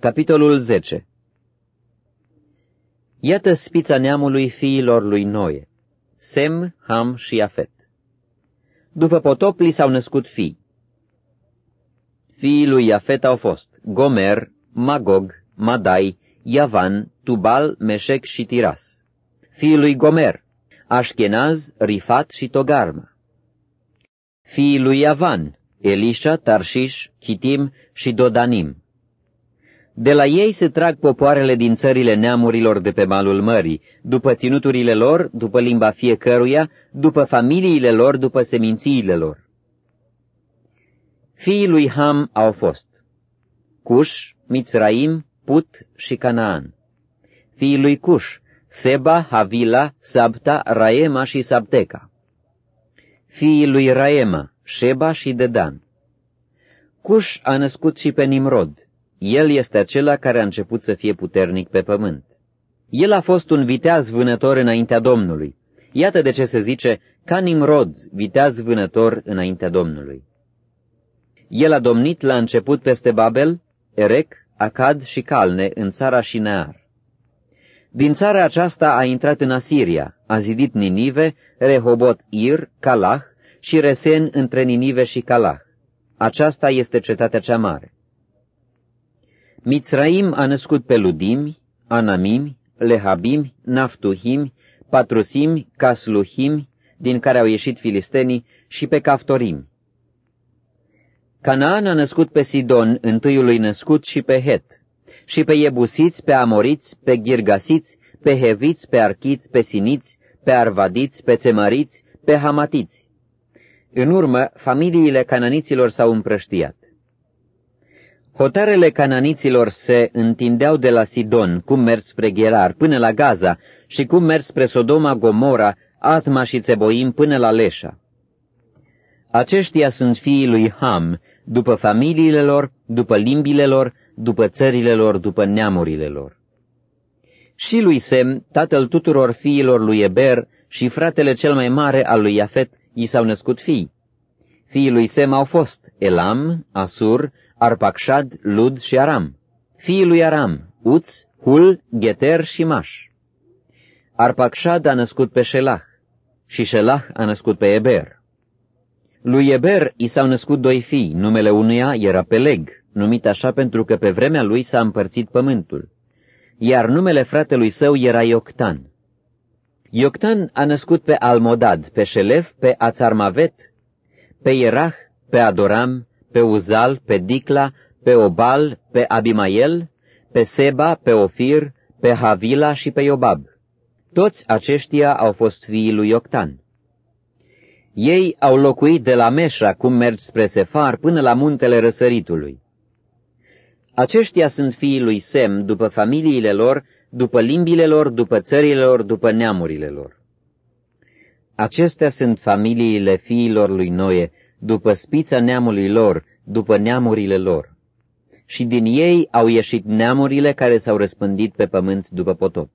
Capitolul 10 Iată spița neamului fiilor lui Noe, Sem, Ham și Afet. După potop li s-au născut fii. Fiii lui Iafet au fost Gomer, Magog, Madai, Iavan, Tubal, Meșec și Tiras. Fiii lui Gomer, Așchenaz, Rifat și Togarma. Fiii lui Iavan, Elisha, Tarșiș, Chitim și Dodanim. De la ei se trag popoarele din țările neamurilor de pe malul mării, după ținuturile lor, după limba fiecăruia, după familiile lor, după semințiile lor. Fiii lui Ham au fost Cuș, Mitzraim, Put și Canaan. Fiii lui Cuș, Seba, Havila, Sabta, Raema și Sabteca. Fiii lui Raema, Sheba și Dedan. Cuș a născut și pe Nimrod. El este acela care a început să fie puternic pe pământ. El a fost un viteaz vânător înaintea Domnului. Iată de ce se zice, ca Nimrod, viteaz vânător înaintea Domnului. El a domnit la început peste Babel, Erec, Acad și Calne în țara Șinear. Din țara aceasta a intrat în Asiria, a zidit Ninive, Rehobot Ir, Calah și Resen între Ninive și Calah. Aceasta este cetatea cea mare. Mitzraim a născut pe Ludimi, Anamimi, Lehabimi, Naftuhimi, Patrusimi, Casluhimi, din care au ieșit filistenii, și pe Caftorimi. Canaan a născut pe Sidon, întâiului născut, și pe Het, și pe Iebusiți, pe Amoriți, pe Ghirgasiți, pe Heviți, pe Archiți, pe Siniți, pe Arvadiți, pe Țemăriți, pe Hamatiți. În urmă, familiile cananiților s-au împrăștiat. Hotarele cananiților se întindeau de la Sidon, cum mers spre Gherar, până la Gaza, și cum mers spre Sodoma, Gomora, Atma și Țeboim, până la Leșa. Aceștia sunt fiii lui Ham, după familiile lor, după limbile lor, după țările lor, după neamurile lor. Și lui Sem, tatăl tuturor fiilor lui Eber și fratele cel mai mare al lui Iafet, i s-au născut fii. Fiii lui Sem au fost Elam, Asur, Arpacșad, Lud și Aram. Fiii lui Aram, Uț, Hul, Geter și Maș. Arpacșad a născut pe Shelah și Shelah a născut pe Eber. Lui Eber i s-au născut doi fii, numele unuia era Peleg, numit așa pentru că pe vremea lui s-a împărțit pământul, iar numele fratelui său era Ioctan. Ioctan a născut pe Almodad, pe Șelef, pe Ațarmavet, pe Ierah, pe Adoram, pe Uzal, pe Dicla, pe Obal, pe Abimael, pe Seba, pe Ofir, pe Havila și pe Iobab. Toți aceștia au fost fiii lui Ioctan. Ei au locuit de la Meșa, cum mergi spre Sefar, până la muntele răsăritului. Aceștia sunt fiii lui Sem, după familiile lor, după limbile lor, după țările lor, după neamurile lor. Acestea sunt familiile fiilor lui Noe, după spița neamului lor, după neamurile lor. Și din ei au ieșit neamurile care s-au răspândit pe pământ după potop.